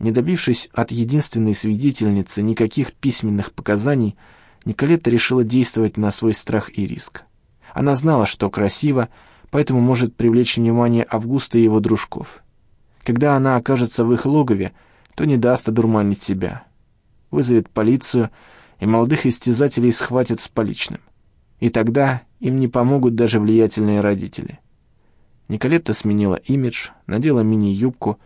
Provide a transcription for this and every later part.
Не добившись от единственной свидетельницы никаких письменных показаний, Николетта решила действовать на свой страх и риск. Она знала, что красиво, поэтому может привлечь внимание Августа и его дружков. Когда она окажется в их логове, то не даст одурманить себя. Вызовет полицию, и молодых истязателей схватят с поличным. И тогда им не помогут даже влиятельные родители. Николетта сменила имидж, надела мини-юбку,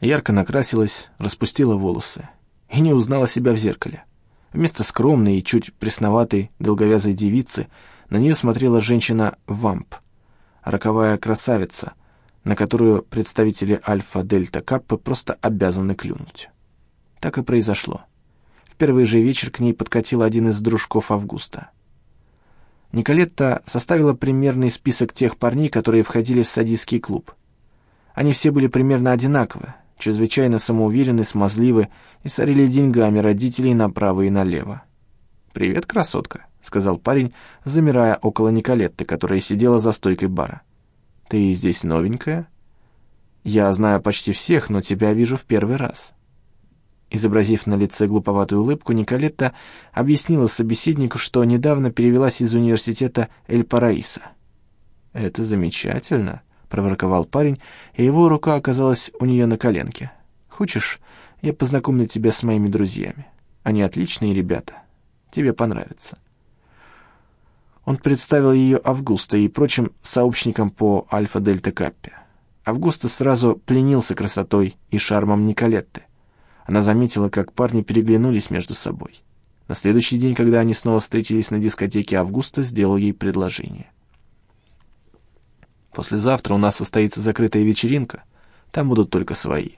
ярко накрасилась, распустила волосы и не узнала себя в зеркале. Вместо скромной и чуть пресноватой долговязой девицы на нее смотрела женщина-вамп, роковая красавица, на которую представители Альфа-Дельта-Каппы просто обязаны клюнуть. Так и произошло. В первый же вечер к ней подкатил один из дружков Августа. Николетта составила примерный список тех парней, которые входили в садистский клуб. Они все были примерно одинаковы, чрезвычайно самоуверены, смазливы и сорили деньгами родителей направо и налево. «Привет, красотка», — сказал парень, замирая около Николетты, которая сидела за стойкой бара. «Ты здесь новенькая?» «Я знаю почти всех, но тебя вижу в первый раз». Изобразив на лице глуповатую улыбку, Николетта объяснила собеседнику, что недавно перевелась из университета Эль-Параиса. «Это замечательно», — проворковал парень, и его рука оказалась у нее на коленке. «Хочешь, я познакомлю тебя с моими друзьями? Они отличные ребята. Тебе понравится». Он представил ее Августа и прочим сообщникам по Альфа-Дельта-Каппе. Августа сразу пленился красотой и шармом Николетты. Она заметила, как парни переглянулись между собой. На следующий день, когда они снова встретились на дискотеке, Августа сделал ей предложение. «Послезавтра у нас состоится закрытая вечеринка. Там будут только свои.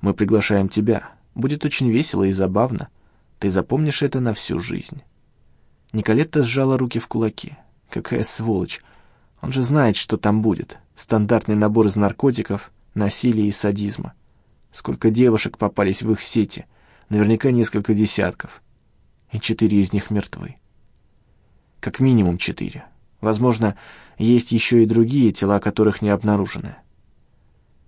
Мы приглашаем тебя. Будет очень весело и забавно. Ты запомнишь это на всю жизнь». Николетта сжала руки в кулаки. «Какая сволочь! Он же знает, что там будет. Стандартный набор из наркотиков, насилия и садизма. Сколько девушек попались в их сети? Наверняка несколько десятков. И четыре из них мертвы. Как минимум четыре. Возможно, есть еще и другие тела, которых не обнаружены.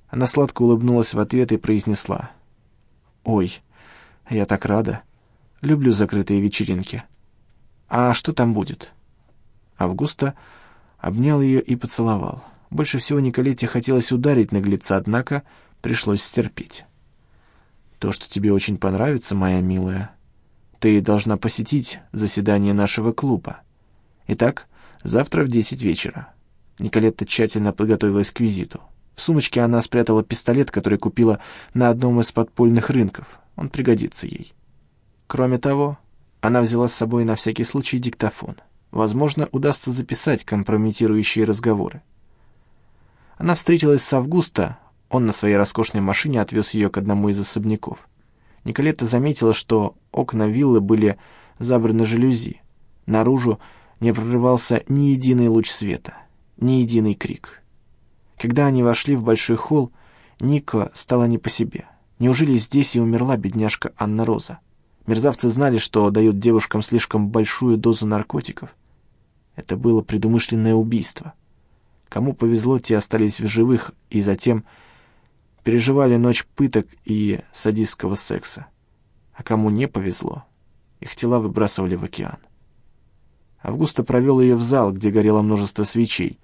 Она сладко улыбнулась в ответ и произнесла. «Ой, я так рада. Люблю закрытые вечеринки. А что там будет?» Августа обнял ее и поцеловал. Больше всего Николете хотелось ударить наглеца, однако пришлось стерпеть. То, что тебе очень понравится, моя милая. Ты должна посетить заседание нашего клуба. Итак, завтра в десять вечера. Николетта тщательно подготовилась к визиту. В сумочке она спрятала пистолет, который купила на одном из подпольных рынков. Он пригодится ей. Кроме того, она взяла с собой на всякий случай диктофон. Возможно, удастся записать компрометирующие разговоры. Она встретилась с Августа он на своей роскошной машине отвез ее к одному из особняков. Николетта заметила, что окна виллы были забраны жалюзи. Наружу не прорывался ни единый луч света, ни единый крик. Когда они вошли в большой холл, Ника стала не по себе. Неужели здесь и умерла бедняжка Анна Роза? Мерзавцы знали, что дают девушкам слишком большую дозу наркотиков. Это было предумышленное убийство. Кому повезло, те остались в живых, и затем переживали ночь пыток и садистского секса. А кому не повезло, их тела выбрасывали в океан. Августа провел ее в зал, где горело множество свечей.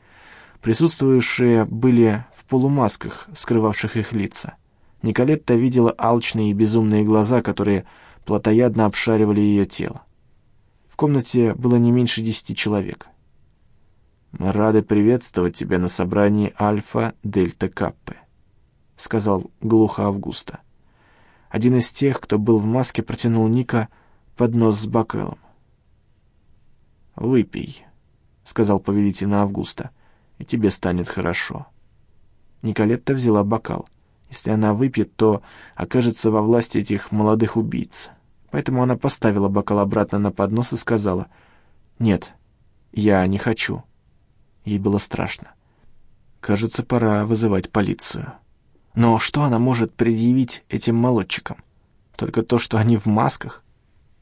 Присутствующие были в полумасках, скрывавших их лица. Николетта видела алчные и безумные глаза, которые плотоядно обшаривали ее тело. В комнате было не меньше десяти человек. «Мы рады приветствовать тебя на собрании Альфа-Дельта-Каппы», — сказал глухо Августа. Один из тех, кто был в маске, протянул Ника поднос с бокалом. «Выпей», — сказал повелительно Августа, — «и тебе станет хорошо». Николетта взяла бокал. Если она выпьет, то окажется во власти этих молодых убийц. Поэтому она поставила бокал обратно на поднос и сказала, «Нет, я не хочу». Ей было страшно. «Кажется, пора вызывать полицию». Но что она может предъявить этим молодчикам? Только то, что они в масках?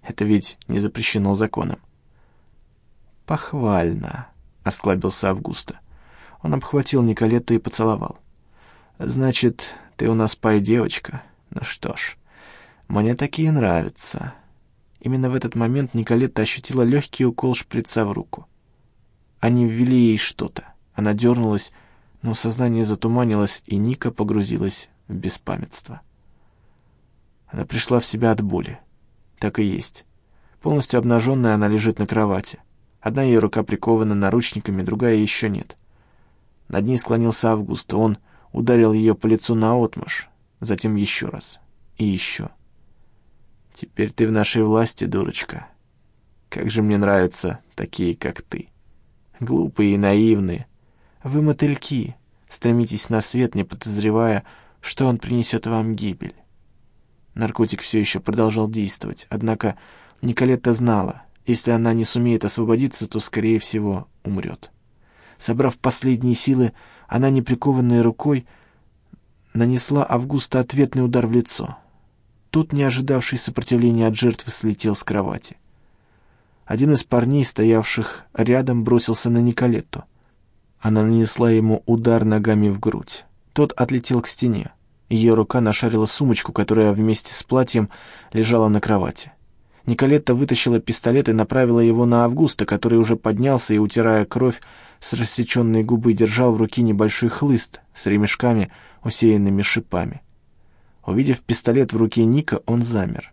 Это ведь не запрещено законом. «Похвально», — осклабился Августа. Он обхватил Николетту и поцеловал. «Значит, ты у нас пай-девочка. Ну что ж, мне такие нравятся. Именно в этот момент Николетта ощутила легкий укол шприца в руку. Они ввели ей что-то. Она дернулась, но сознание затуманилось, и Ника погрузилась в беспамятство. Она пришла в себя от боли. Так и есть. Полностью обнаженная она лежит на кровати. Одна ее рука прикована наручниками, другая еще нет. Над ней склонился Август, он ударил ее по лицу наотмашь, затем еще раз и еще. «Теперь ты в нашей власти, дурочка. Как же мне нравятся такие, как ты. Глупые и наивные. Вы мотыльки, стремитесь на свет, не подозревая, что он принесет вам гибель». Наркотик все еще продолжал действовать, однако Николетта знала, если она не сумеет освободиться, то, скорее всего, умрет. Собрав последние силы, она, неприкованной рукой, нанесла Августа ответный удар в лицо. Тот, не ожидавший сопротивления от жертвы, слетел с кровати. Один из парней, стоявших рядом, бросился на Николетту. Она нанесла ему удар ногами в грудь. Тот отлетел к стене. Ее рука нашарила сумочку, которая вместе с платьем лежала на кровати. Николетта вытащила пистолет и направила его на Августа, который уже поднялся и, утирая кровь с рассеченной губы, держал в руке небольшой хлыст с ремешками, усеянными шипами. Увидев пистолет в руке Ника, он замер.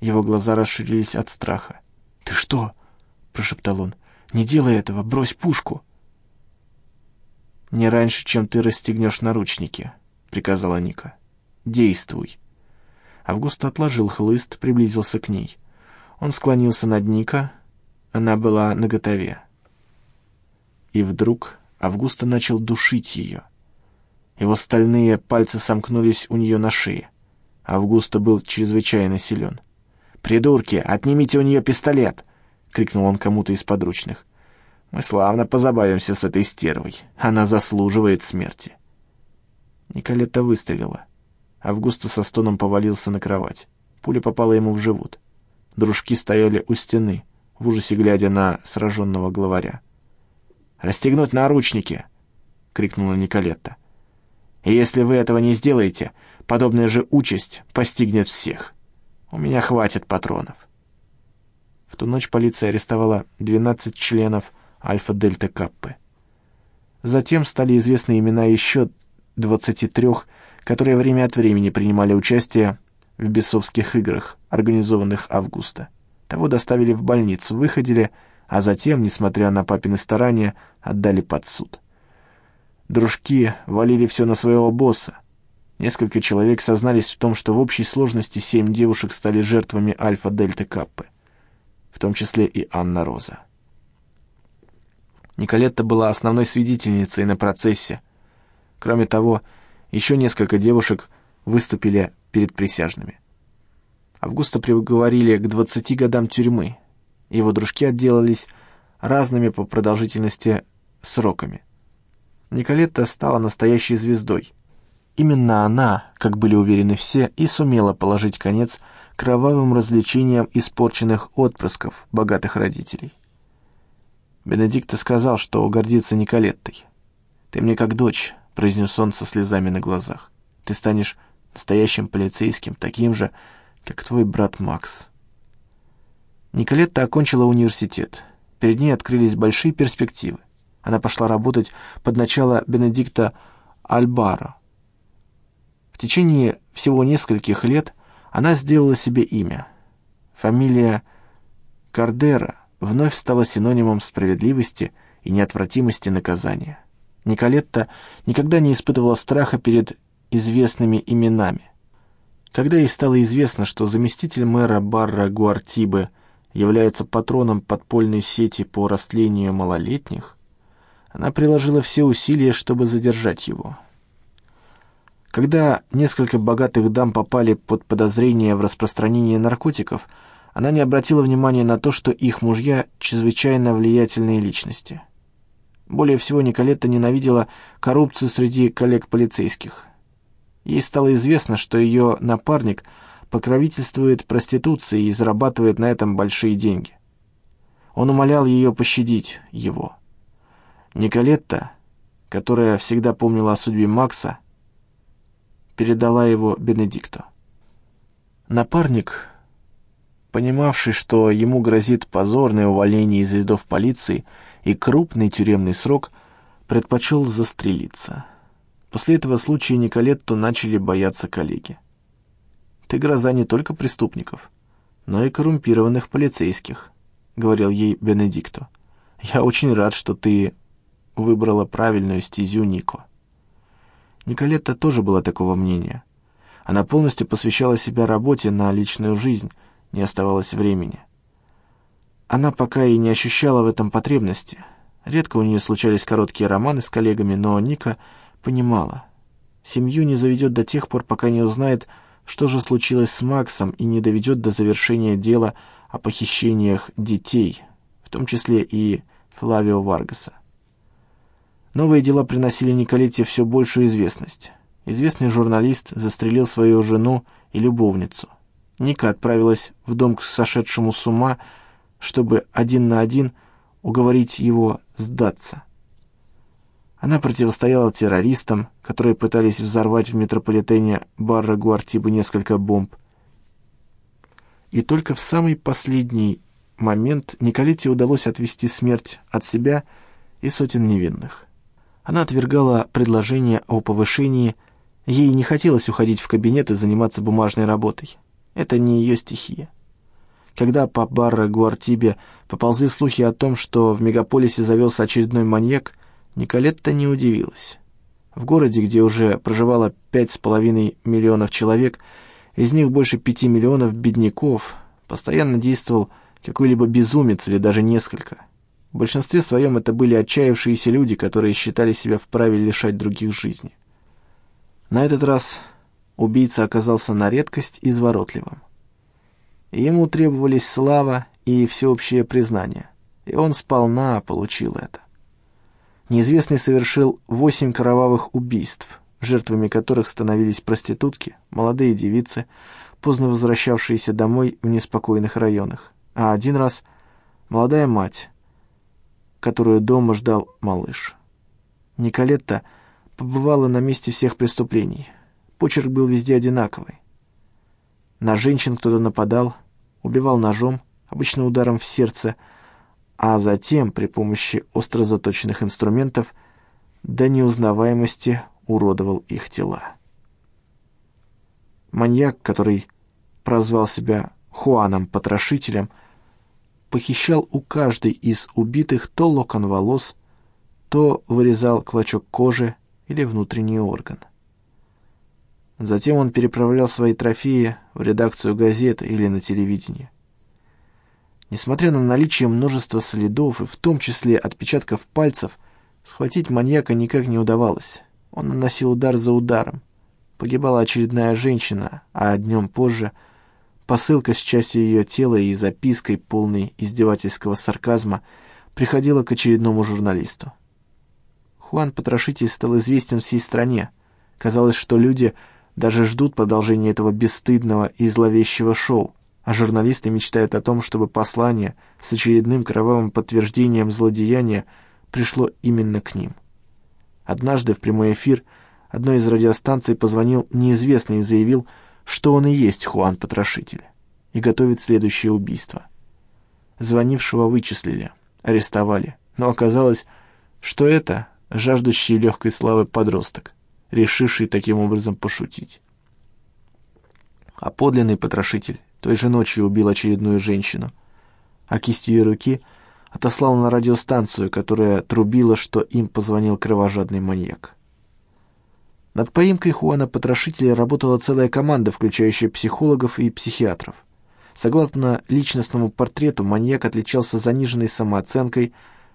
Его глаза расширились от страха. «Ты что?» — прошептал он. «Не делай этого, брось пушку!» «Не раньше, чем ты расстегнешь наручники», — приказала Ника. «Действуй». Август отложил хлыст, приблизился к ней. Он склонился над Ника. Она была наготове. И вдруг Августа начал душить ее. Его стальные пальцы сомкнулись у нее на шее. Августа был чрезвычайно силен. «Придурки, отнимите у нее пистолет!» — крикнул он кому-то из подручных. «Мы славно позабавимся с этой стервой. Она заслуживает смерти». Николетта выстрелила. Августа со стоном повалился на кровать. Пуля попала ему в живот. Дружки стояли у стены, в ужасе глядя на сраженного главаря. «Расстегнуть наручники!» — крикнула Николетта. «И если вы этого не сделаете, подобная же участь постигнет всех. У меня хватит патронов». В ту ночь полиция арестовала 12 членов Альфа-Дельта Каппы. Затем стали известны имена еще 23, которые время от времени принимали участие в бесовских играх, организованных Августа. Того доставили в больницу, выходили, а затем, несмотря на папины старания, отдали под суд. Дружки валили все на своего босса. Несколько человек сознались в том, что в общей сложности семь девушек стали жертвами Альфа-Дельта-Каппы, в том числе и Анна Роза. Николетта была основной свидетельницей на процессе, Кроме того, еще несколько девушек выступили перед присяжными. Августа приговорили к 20 годам тюрьмы. Его дружки отделались разными по продолжительности сроками. Николетта стала настоящей звездой. Именно она, как были уверены все, и сумела положить конец кровавым развлечениям испорченных отпрысков богатых родителей. Бенедикто сказал, что гордится Николеттой. «Ты мне как дочь, — произнес он со слезами на глазах. «Ты станешь настоящим полицейским, таким же, как твой брат Макс». Николетта окончила университет. Перед ней открылись большие перспективы. Она пошла работать под начало Бенедикта Альбара. В течение всего нескольких лет она сделала себе имя. Фамилия Кардера вновь стала синонимом справедливости и неотвратимости наказания. Николетта никогда не испытывала страха перед известными именами. Когда ей стало известно, что заместитель мэра Барра Гуартибе является патроном подпольной сети по растлению малолетних, она приложила все усилия, чтобы задержать его. Когда несколько богатых дам попали под подозрение в распространении наркотиков, она не обратила внимания на то, что их мужья — чрезвычайно влиятельные личности — более всего Николетта ненавидела коррупцию среди коллег-полицейских. Ей стало известно, что ее напарник покровительствует проституции и зарабатывает на этом большие деньги. Он умолял ее пощадить его. Николетта, которая всегда помнила о судьбе Макса, передала его Бенедикту. Напарник, понимавший, что ему грозит позорное увольнение из рядов полиции и крупный тюремный срок, предпочел застрелиться. После этого случая Николетту начали бояться коллеги. «Ты гроза не только преступников, но и коррумпированных полицейских», — говорил ей Бенедикто. «Я очень рад, что ты выбрала правильную стезю Нико». Николетта тоже была такого мнения. Она полностью посвящала себя работе на личную жизнь, не оставалось времени. Она пока и не ощущала в этом потребности. Редко у нее случались короткие романы с коллегами, но Ника понимала. Семью не заведет до тех пор, пока не узнает, что же случилось с Максом и не доведет до завершения дела о похищениях детей, в том числе и Флавио Варгаса. Новые дела приносили Николете все большую известность. Известный журналист застрелил свою жену и любовницу. Ника отправилась в дом к сошедшему с ума, чтобы один на один уговорить его сдаться. Она противостояла террористам, которые пытались взорвать в метрополитене Барра Гуартибы несколько бомб. И только в самый последний момент Николете удалось отвести смерть от себя и сотен невинных. Она отвергала предложение о повышении, ей не хотелось уходить в кабинет и заниматься бумажной работой. Это не ее стихия. Когда по Барра Гуартибе поползли слухи о том, что в мегаполисе завелся очередной маньяк, Николетта не удивилась. В городе, где уже проживало пять с половиной миллионов человек, из них больше пяти миллионов бедняков, постоянно действовал какой-либо безумец или даже несколько. В большинстве своем это были отчаявшиеся люди, которые считали себя вправе лишать других жизни. На этот раз убийца оказался на редкость изворотливым. Ему требовались слава и всеобщее признание, и он сполна получил это. Неизвестный совершил восемь кровавых убийств, жертвами которых становились проститутки, молодые девицы, поздно возвращавшиеся домой в неспокойных районах, а один раз молодая мать, которую дома ждал малыш. Николетта побывала на месте всех преступлений. Почерк был везде одинаковый. На женщин кто-то нападал, убивал ножом, обычно ударом в сердце, а затем при помощи остро заточенных инструментов до неузнаваемости уродовал их тела. Маньяк, который прозвал себя Хуаном-потрошителем, похищал у каждой из убитых то локон волос, то вырезал клочок кожи или внутренний орган. Затем он переправлял свои трофеи в редакцию газеты или на телевидение. Несмотря на наличие множества следов, и в том числе отпечатков пальцев, схватить маньяка никак не удавалось. Он наносил удар за ударом. Погибала очередная женщина, а днем позже посылка с частью ее тела и запиской, полной издевательского сарказма, приходила к очередному журналисту. Хуан Потрошитель стал известен всей стране. Казалось, что люди даже ждут продолжения этого бесстыдного и зловещего шоу а журналисты мечтают о том, чтобы послание с очередным кровавым подтверждением злодеяния пришло именно к ним. Однажды в прямой эфир одной из радиостанций позвонил неизвестный и заявил, что он и есть Хуан-потрошитель и готовит следующее убийство. Звонившего вычислили, арестовали, но оказалось, что это жаждущий легкой славы подросток, решивший таким образом пошутить. А подлинный потрошитель той же ночью убил очередную женщину, а кистью ее руки отослал на радиостанцию, которая трубила, что им позвонил кровожадный маньяк. Над поимкой Хуана Потрошителя работала целая команда, включающая психологов и психиатров. Согласно личностному портрету, маньяк отличался заниженной самооценкой,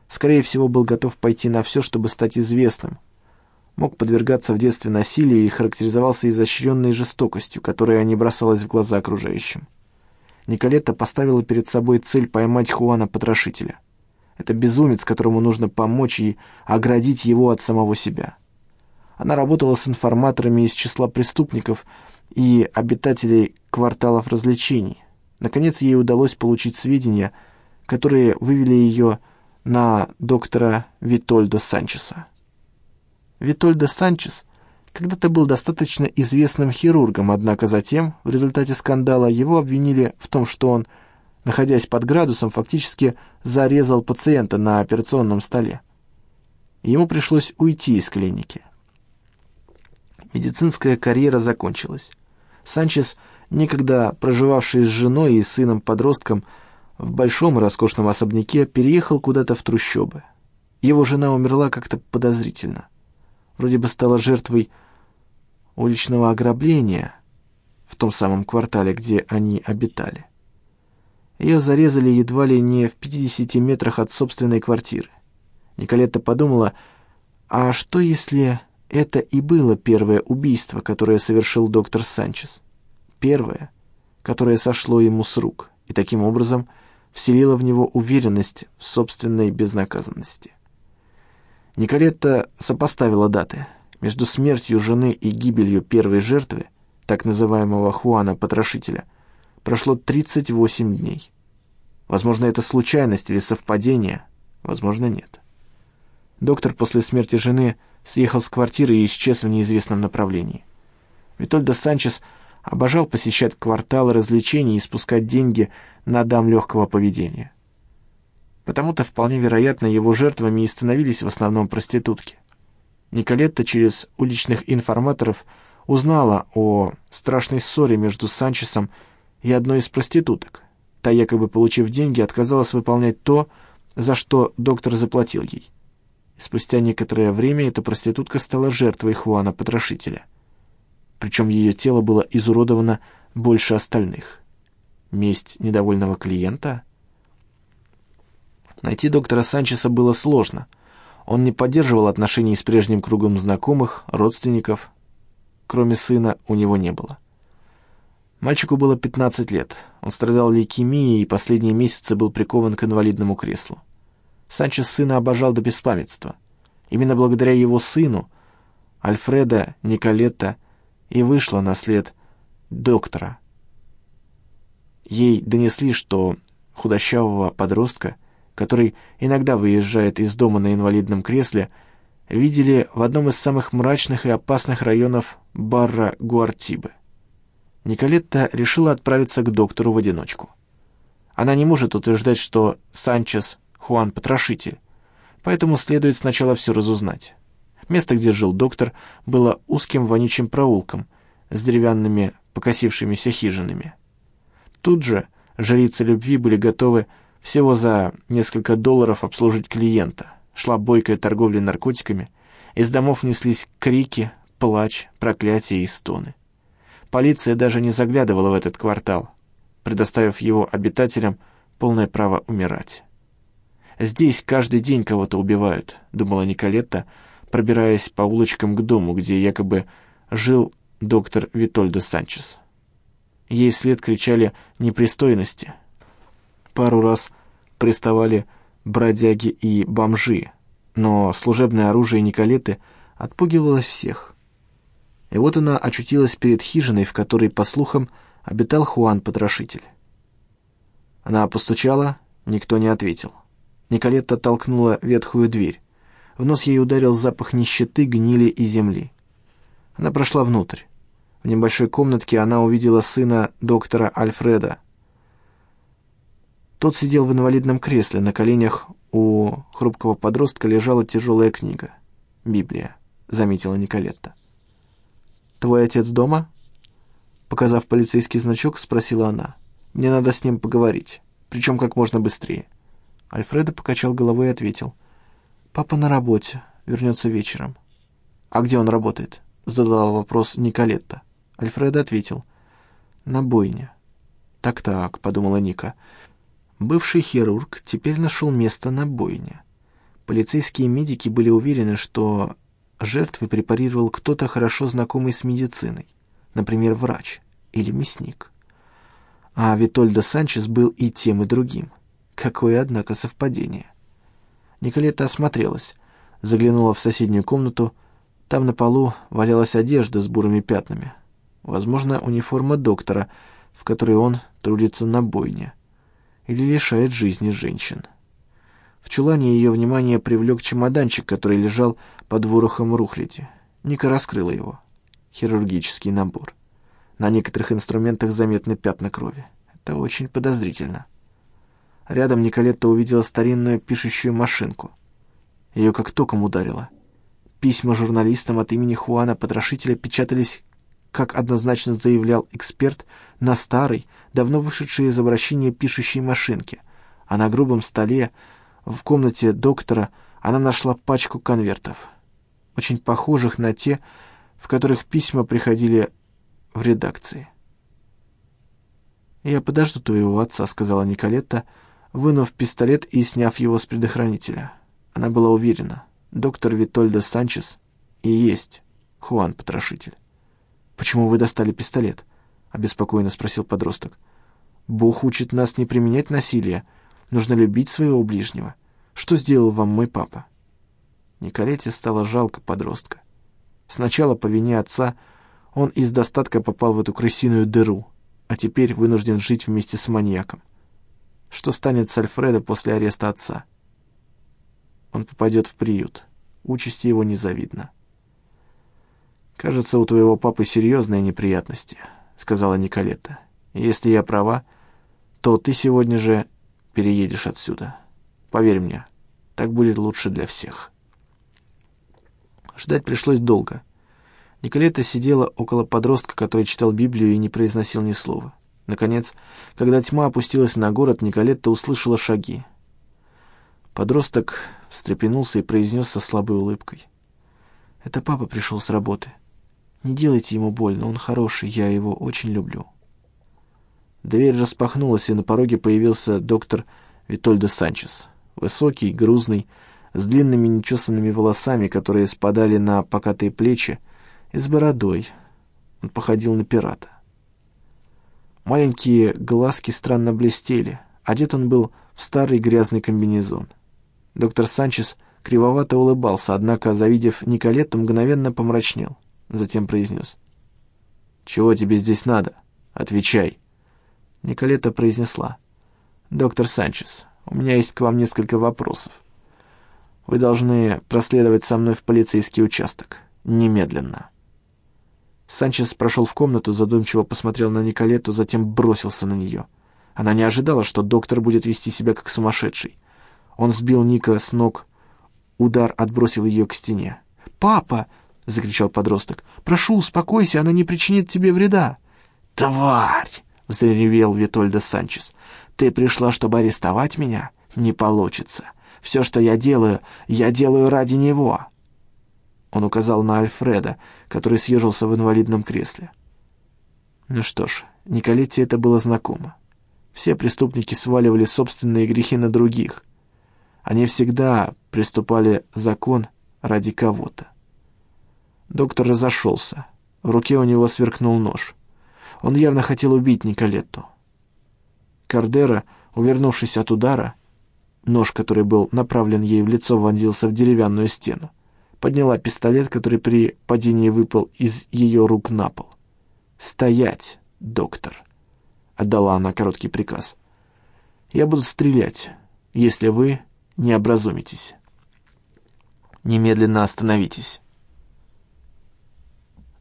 скорее всего, был готов пойти на все, чтобы стать известным, мог подвергаться в детстве насилию и характеризовался изощренной жестокостью, которая не бросалась в глаза окружающим. Николетта поставила перед собой цель поймать Хуана-потрошителя. Это безумец, которому нужно помочь и оградить его от самого себя. Она работала с информаторами из числа преступников и обитателей кварталов развлечений. Наконец ей удалось получить сведения, которые вывели ее на доктора Витольда Санчеса. Витольда Санчес когда-то был достаточно известным хирургом, однако затем, в результате скандала, его обвинили в том, что он, находясь под градусом, фактически зарезал пациента на операционном столе. Ему пришлось уйти из клиники. Медицинская карьера закончилась. Санчес, некогда проживавший с женой и сыном-подростком в большом роскошном особняке, переехал куда-то в трущобы. Его жена умерла как-то подозрительно. Вроде бы стала жертвой уличного ограбления в том самом квартале, где они обитали. Ее зарезали едва ли не в 50 метрах от собственной квартиры. Николетта подумала, а что если это и было первое убийство, которое совершил доктор Санчес? Первое, которое сошло ему с рук и таким образом вселило в него уверенность в собственной безнаказанности. Николетта сопоставила даты — между смертью жены и гибелью первой жертвы, так называемого Хуана-потрошителя, прошло 38 дней. Возможно, это случайность или совпадение, возможно, нет. Доктор после смерти жены съехал с квартиры и исчез в неизвестном направлении. Витольдо Санчес обожал посещать кварталы развлечений и спускать деньги на дам легкого поведения. Потому-то вполне вероятно его жертвами и становились в основном проститутки. Николетта через уличных информаторов узнала о страшной ссоре между Санчесом и одной из проституток. Та, якобы получив деньги, отказалась выполнять то, за что доктор заплатил ей. И спустя некоторое время эта проститутка стала жертвой Хуана-потрошителя. Причем ее тело было изуродовано больше остальных. Месть недовольного клиента? Найти доктора Санчеса было сложно — он не поддерживал отношений с прежним кругом знакомых, родственников. Кроме сына у него не было. Мальчику было 15 лет. Он страдал лейкемией и последние месяцы был прикован к инвалидному креслу. Санчес сына обожал до беспамятства. Именно благодаря его сыну, Альфреда Николетта, и вышла на след доктора. Ей донесли, что худощавого подростка который иногда выезжает из дома на инвалидном кресле, видели в одном из самых мрачных и опасных районов Барра Гуартибы. Николетта решила отправиться к доктору в одиночку. Она не может утверждать, что Санчес Хуан потрошитель, поэтому следует сначала все разузнать. Место, где жил доктор, было узким вонючим проулком с деревянными покосившимися хижинами. Тут же жрицы любви были готовы всего за несколько долларов обслужить клиента. Шла бойкая торговля наркотиками. Из домов неслись крики, плач, проклятия и стоны. Полиция даже не заглядывала в этот квартал, предоставив его обитателям полное право умирать. «Здесь каждый день кого-то убивают», — думала Николетта, пробираясь по улочкам к дому, где якобы жил доктор Витольдо Санчес. Ей вслед кричали «непристойности», Пару раз приставали бродяги и бомжи, но служебное оружие Николеты отпугивалось всех. И вот она очутилась перед хижиной, в которой, по слухам, обитал Хуан-потрошитель. Она постучала, никто не ответил. Николетта толкнула ветхую дверь. В нос ей ударил запах нищеты, гнили и земли. Она прошла внутрь. В небольшой комнатке она увидела сына доктора Альфреда, тот сидел в инвалидном кресле, на коленях у хрупкого подростка лежала тяжелая книга. «Библия», — заметила Николетта. «Твой отец дома?» Показав полицейский значок, спросила она. «Мне надо с ним поговорить, причем как можно быстрее». Альфредо покачал головой и ответил. «Папа на работе, вернется вечером». «А где он работает?» — задала вопрос Николетта. Альфредо ответил. «На бойне». «Так-так», — подумала Ника, — Бывший хирург теперь нашел место на бойне. Полицейские медики были уверены, что жертвы препарировал кто-то хорошо знакомый с медициной, например, врач или мясник. А Витольдо Санчес был и тем, и другим. Какое, однако, совпадение. Николета осмотрелась, заглянула в соседнюю комнату. Там на полу валялась одежда с бурыми пятнами. Возможно, униформа доктора, в которой он трудится на бойне или лишает жизни женщин. В чулане ее внимание привлек чемоданчик, который лежал под ворохом рухляди. Ника раскрыла его. хирургический набор. На некоторых инструментах заметны пятна крови. Это очень подозрительно. Рядом Николетта увидела старинную пишущую машинку. Ее как током ударило. Письма журналистам от имени Хуана Потрошителя печатались, как однозначно заявлял эксперт, на старой, давно вышедшей из обращения пишущей машинке, а на грубом столе в комнате доктора она нашла пачку конвертов, очень похожих на те, в которых письма приходили в редакции. «Я подожду твоего отца», — сказала Николетта, вынув пистолет и сняв его с предохранителя. Она была уверена, доктор Витольдо Санчес и есть Хуан-потрошитель. «Почему вы достали пистолет?» — обеспокоенно спросил подросток. «Бог учит нас не применять насилие. Нужно любить своего ближнего. Что сделал вам мой папа?» Николете стало жалко подростка. Сначала по вине отца он из достатка попал в эту крысиную дыру, а теперь вынужден жить вместе с маньяком. Что станет с Альфредо после ареста отца? Он попадет в приют. Участи его незавидна. «Кажется, у твоего папы серьезные неприятности», — сказала Николетта. «Если я права, то ты сегодня же переедешь отсюда. Поверь мне, так будет лучше для всех». Ждать пришлось долго. Николета сидела около подростка, который читал Библию и не произносил ни слова. Наконец, когда тьма опустилась на город, Николетта услышала шаги. Подросток встрепенулся и произнес со слабой улыбкой. «Это папа пришел с работы. Не делайте ему больно, он хороший, я его очень люблю». Дверь распахнулась, и на пороге появился доктор Витольдо Санчес. Высокий, грузный, с длинными нечесанными волосами, которые спадали на покатые плечи, и с бородой. Он походил на пирата. Маленькие глазки странно блестели. Одет он был в старый грязный комбинезон. Доктор Санчес кривовато улыбался, однако, завидев Николетту, мгновенно помрачнел. Затем произнес. «Чего тебе здесь надо? Отвечай!» Николетта произнесла. «Доктор Санчес, у меня есть к вам несколько вопросов. Вы должны проследовать со мной в полицейский участок. Немедленно». Санчес прошел в комнату, задумчиво посмотрел на Николетту, затем бросился на нее. Она не ожидала, что доктор будет вести себя как сумасшедший. Он сбил Ника с ног, удар отбросил ее к стене. «Папа!» — закричал подросток. «Прошу, успокойся, она не причинит тебе вреда!» «Тварь!» — взревел Витольдо Санчес. «Ты пришла, чтобы арестовать меня? Не получится. Все, что я делаю, я делаю ради него!» Он указал на Альфреда, который съежился в инвалидном кресле. Ну что ж, Николетте это было знакомо. Все преступники сваливали собственные грехи на других. Они всегда приступали закон ради кого-то. Доктор разошелся. В руке у него сверкнул нож. Он явно хотел убить Николетту. Кардера, увернувшись от удара, нож, который был направлен ей в лицо, вонзился в деревянную стену подняла пистолет, который при падении выпал из ее рук на пол. «Стоять, доктор!» — отдала она короткий приказ. «Я буду стрелять, если вы не образумитесь. Немедленно остановитесь».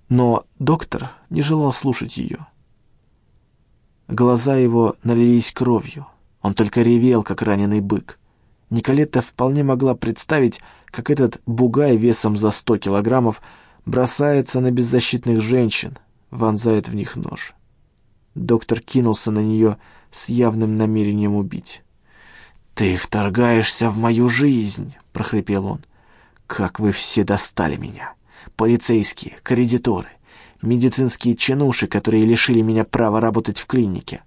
Но доктор не желал слушать ее. Глаза его налились кровью. Он только ревел, как раненый бык. Николетта вполне могла представить, как этот бугай весом за сто килограммов бросается на беззащитных женщин, вонзает в них нож. Доктор кинулся на нее с явным намерением убить. «Ты вторгаешься в мою жизнь!» — прохрипел он. «Как вы все достали меня! Полицейские, кредиторы, медицинские чинуши, которые лишили меня права работать в клинике.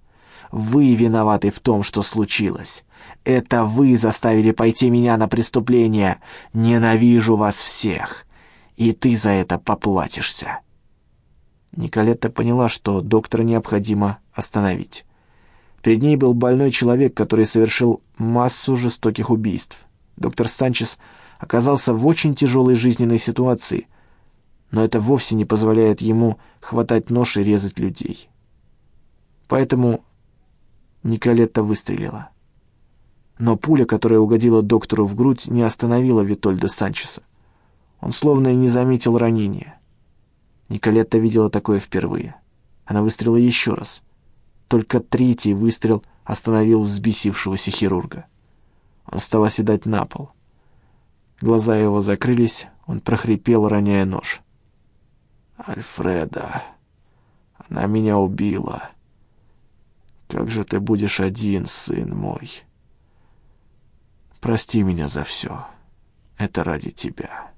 Вы виноваты в том, что случилось. Это вы заставили пойти меня на преступление. Ненавижу вас всех. И ты за это поплатишься». Николетта поняла, что доктора необходимо остановить. Перед ней был больной человек, который совершил массу жестоких убийств. Доктор Санчес оказался в очень тяжелой жизненной ситуации, но это вовсе не позволяет ему хватать нож и резать людей. Поэтому Николетта выстрелила. Но пуля, которая угодила доктору в грудь, не остановила Витольда Санчеса. Он словно и не заметил ранения. Николетта видела такое впервые. Она выстрелила еще раз. Только третий выстрел остановил взбесившегося хирурга. Он стал оседать на пол. Глаза его закрылись, он прохрипел, роняя нож. «Альфреда, она меня убила. Как же ты будешь один, сын мой? Прости меня за все. Это ради тебя».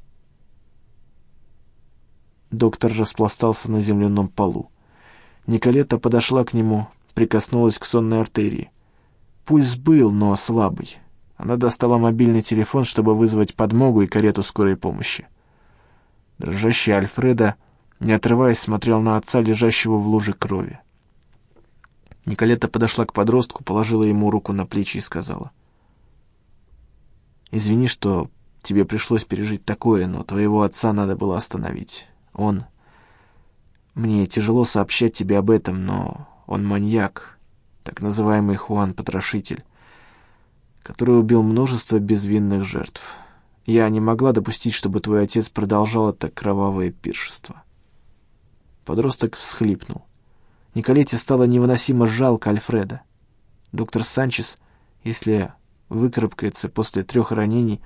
Доктор распластался на земляном полу. Николета подошла к нему, прикоснулась к сонной артерии. Пульс был, но слабый. Она достала мобильный телефон, чтобы вызвать подмогу и карету скорой помощи. Дрожащий Альфреда, не отрываясь, смотрел на отца, лежащего в луже крови. Николета подошла к подростку, положила ему руку на плечи и сказала. «Извини, что тебе пришлось пережить такое, но твоего отца надо было остановить. Он... Мне тяжело сообщать тебе об этом, но он маньяк, так называемый Хуан-потрошитель который убил множество безвинных жертв. Я не могла допустить, чтобы твой отец продолжал это кровавое пиршество. Подросток всхлипнул. Николете стало невыносимо жалко Альфреда. Доктор Санчес, если выкарабкается после трех ранений,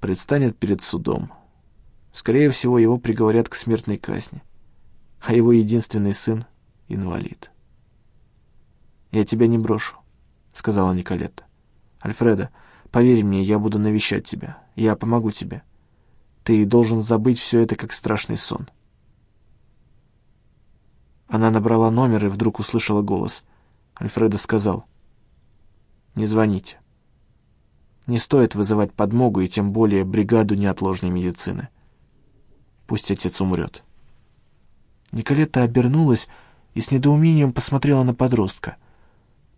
предстанет перед судом. Скорее всего, его приговорят к смертной казни. А его единственный сын — инвалид. «Я тебя не брошу», — сказала Николетта. Альфреда, поверь мне, я буду навещать тебя. Я помогу тебе. Ты должен забыть все это, как страшный сон». Она набрала номер и вдруг услышала голос. Альфреда сказал, «Не звоните. Не стоит вызывать подмогу и тем более бригаду неотложной медицины. Пусть отец умрет». Николета обернулась и с недоумением посмотрела на подростка —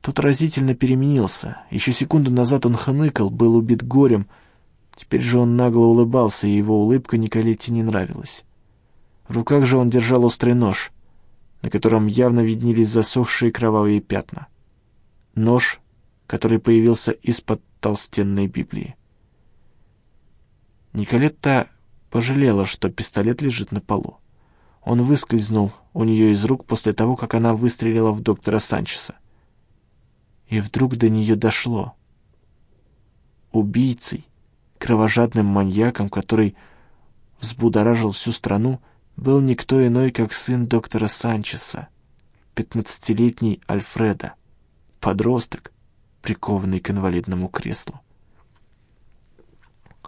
тот разительно переменился. Еще секунду назад он хныкал, был убит горем. Теперь же он нагло улыбался, и его улыбка Николете не нравилась. В руках же он держал острый нож, на котором явно виднелись засохшие кровавые пятна. Нож, который появился из-под толстенной Библии. Николетта пожалела, что пистолет лежит на полу. Он выскользнул у нее из рук после того, как она выстрелила в доктора Санчеса. И вдруг до нее дошло. Убийцей, кровожадным маньяком, который взбудоражил всю страну, был никто иной, как сын доктора Санчеса, пятнадцатилетний Альфреда, подросток, прикованный к инвалидному креслу.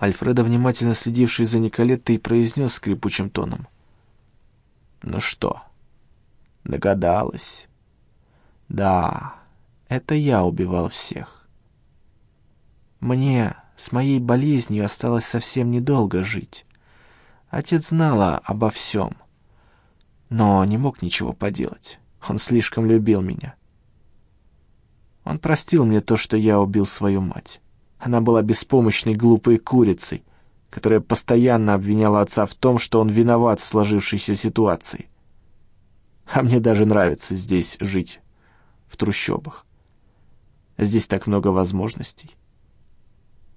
Альфреда, внимательно следивший за Николеттой, произнес скрипучим тоном. «Ну что, догадалась?» «Да, это я убивал всех. Мне с моей болезнью осталось совсем недолго жить. Отец знала обо всем, но не мог ничего поделать. Он слишком любил меня. Он простил мне то, что я убил свою мать. Она была беспомощной глупой курицей, которая постоянно обвиняла отца в том, что он виноват в сложившейся ситуации. А мне даже нравится здесь жить, в трущобах. Здесь так много возможностей.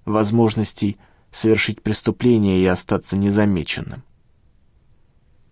Возможностей совершить преступление и остаться незамеченным.